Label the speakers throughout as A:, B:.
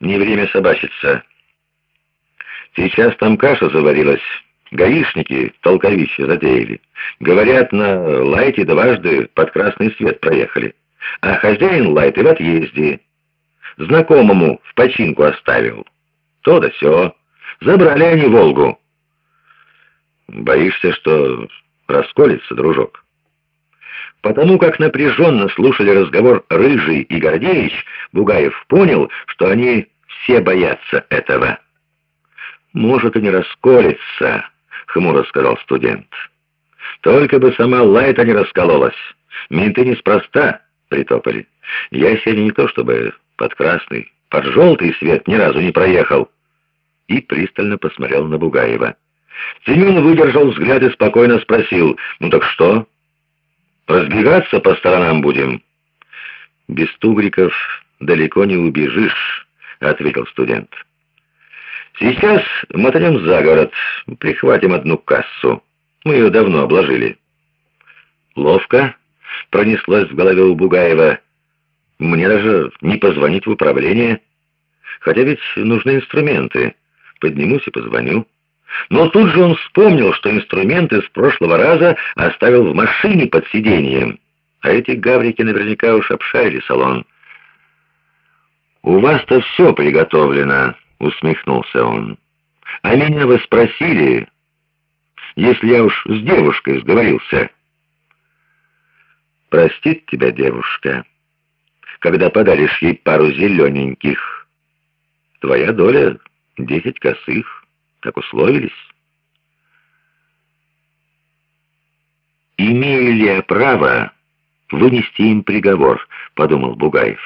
A: не время собачиться. Сейчас там каша заварилась. Гаишники толковище затеяли. Говорят, на лайте дважды под красный свет проехали. А хозяин лайты в отъезде. Знакомому в починку оставил. То да сё. Забрали они Волгу. Боишься, что расколется, дружок? Потому как напряженно слушали разговор Рыжий и Гордеевич, Бугаев понял, что они все боятся этого. «Может, и не расколется», — хмуро сказал студент. «Только бы сама Лайта не раскололась. Менты неспроста притопали. Я сегодня не то чтобы под красный, под желтый свет ни разу не проехал». И пристально посмотрел на Бугаева. Семен выдержал взгляд и спокойно спросил, «Ну так что?» Разбегаться по сторонам будем?» «Без тугриков далеко не убежишь», — ответил студент. «Сейчас мотанем за город, прихватим одну кассу. Мы ее давно обложили». «Ловко?» — пронеслось в голове у Бугаева. «Мне даже не позвонить в управление. Хотя ведь нужны инструменты. Поднимусь и позвоню». Но тут же он вспомнил, что инструменты с прошлого раза оставил в машине под сиденьем. А эти гаврики наверняка уж обшарили салон. «У вас-то все приготовлено», — усмехнулся он. «А меня вы спросили, если я уж с девушкой сговорился». «Простит тебя девушка, когда подаришь ей пару зелененьких. Твоя доля — десять косых» как условились. «Имею ли я право вынести им приговор?» — подумал Бугаев.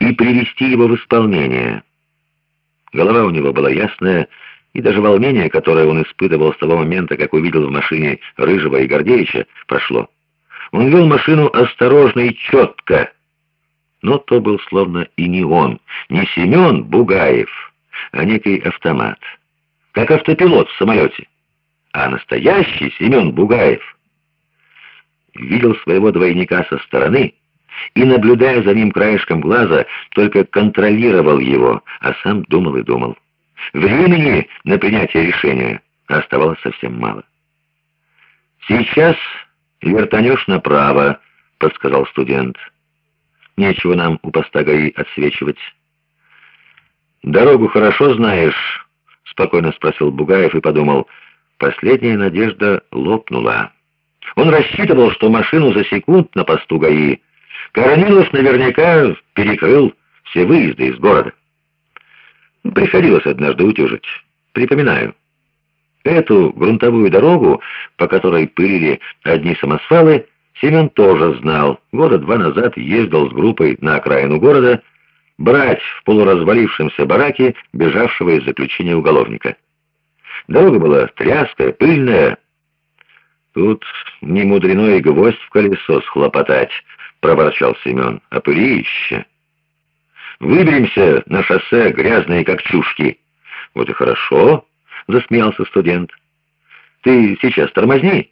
A: «И привести его в исполнение». Голова у него была ясная, и даже волнение, которое он испытывал с того момента, как увидел в машине Рыжего и Гордеевича, прошло. Он вел машину осторожно и четко, но то был словно и не он, не Семен Бугаев, а некий автомат как автопилот в самолете. А настоящий Семен Бугаев видел своего двойника со стороны и, наблюдая за ним краешком глаза, только контролировал его, а сам думал и думал. Времени на принятие решения оставалось совсем мало. «Сейчас вертанешь направо», — подсказал студент. «Нечего нам у поста ГАИ отсвечивать». «Дорогу хорошо знаешь», спокойно спросил Бугаев и подумал, последняя надежда лопнула. Он рассчитывал, что машину засекут на посту ГАИ. Коронилов наверняка перекрыл все выезды из города. Приходилось однажды утюжить. Припоминаю. Эту грунтовую дорогу, по которой пылили одни самосвалы, Семен тоже знал. Года два назад ездил с группой на окраину города, брать в полуразвалившемся бараке бежавшего из заключения уголовника. Дорога была тряская, пыльная. Тут не мудрено и гвоздь в колесо схлопотать, проворчал Семен, а пылище. Выберемся на шоссе, грязные как чушки. Вот и хорошо, засмеялся студент. Ты сейчас тормозни,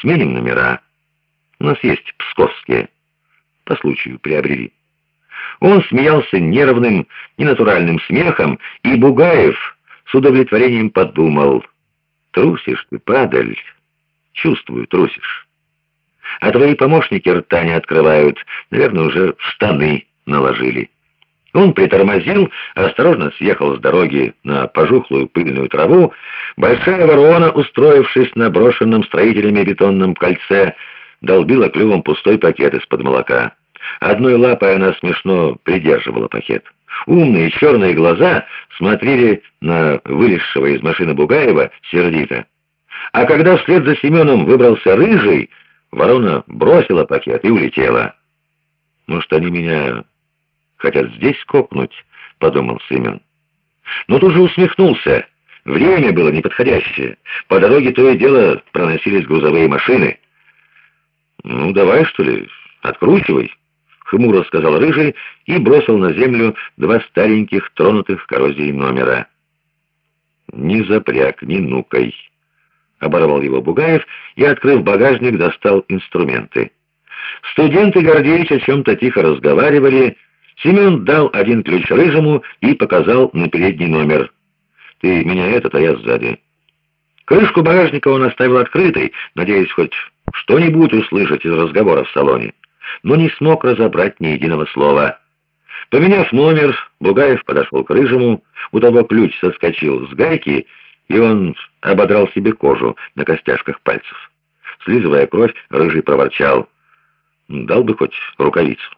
A: сменим номера. У нас есть псковские. По случаю приобрели. Он смеялся нервным, ненатуральным смехом, и Бугаев с удовлетворением подумал, «Трусишь ты, падаль, чувствую, трусишь. А твои помощники рта не открывают, наверное, уже штаны наложили». Он притормозил, осторожно съехал с дороги на пожухлую пыльную траву. Большая ворона, устроившись на брошенном строителями бетонном кольце, долбила клювом пустой пакет из-под молока. Одной лапой она смешно придерживала пакет. Умные черные глаза смотрели на вылезшего из машины Бугаева сердито. А когда вслед за Семеном выбрался Рыжий, ворона бросила пакет и улетела. «Может, они меня хотят здесь копнуть?» — подумал Семен. Но тут же усмехнулся. Время было неподходящее. По дороге то и дело проносились грузовые машины. «Ну, давай, что ли, откручивай» хмуро сказал Рыжий и бросил на землю два стареньких, тронутых коррозией номера. «Не запряг, не нукай», — оборвал его Бугаев и, открыв багажник, достал инструменты. Студенты Гордеевич о чем-то тихо разговаривали, Семен дал один ключ Рыжему и показал на передний номер. «Ты меня этот, а я сзади». Крышку багажника он оставил открытой, надеясь хоть что-нибудь услышать из разговора в салоне, но не смог разобрать ни единого слова. Поменяв номер, Бугаев подошел к Рыжему, у того ключ соскочил с гайки, и он ободрал себе кожу на костяшках пальцев. Слизывая кровь, Рыжий проворчал. «Дал бы хоть рукавицу».